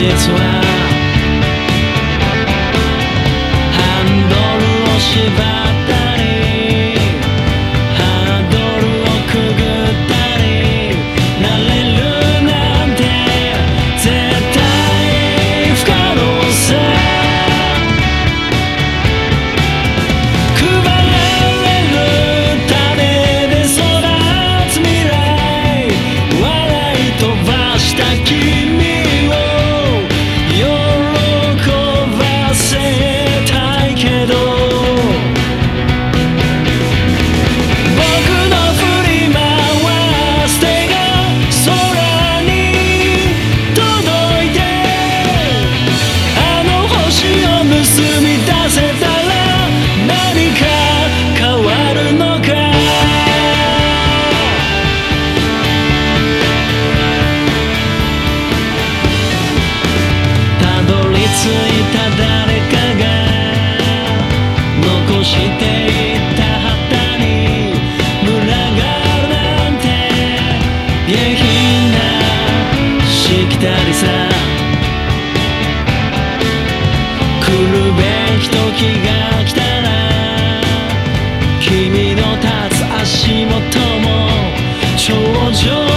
it's wild りさ。来るべき時が来たら君の立つ足元も頂上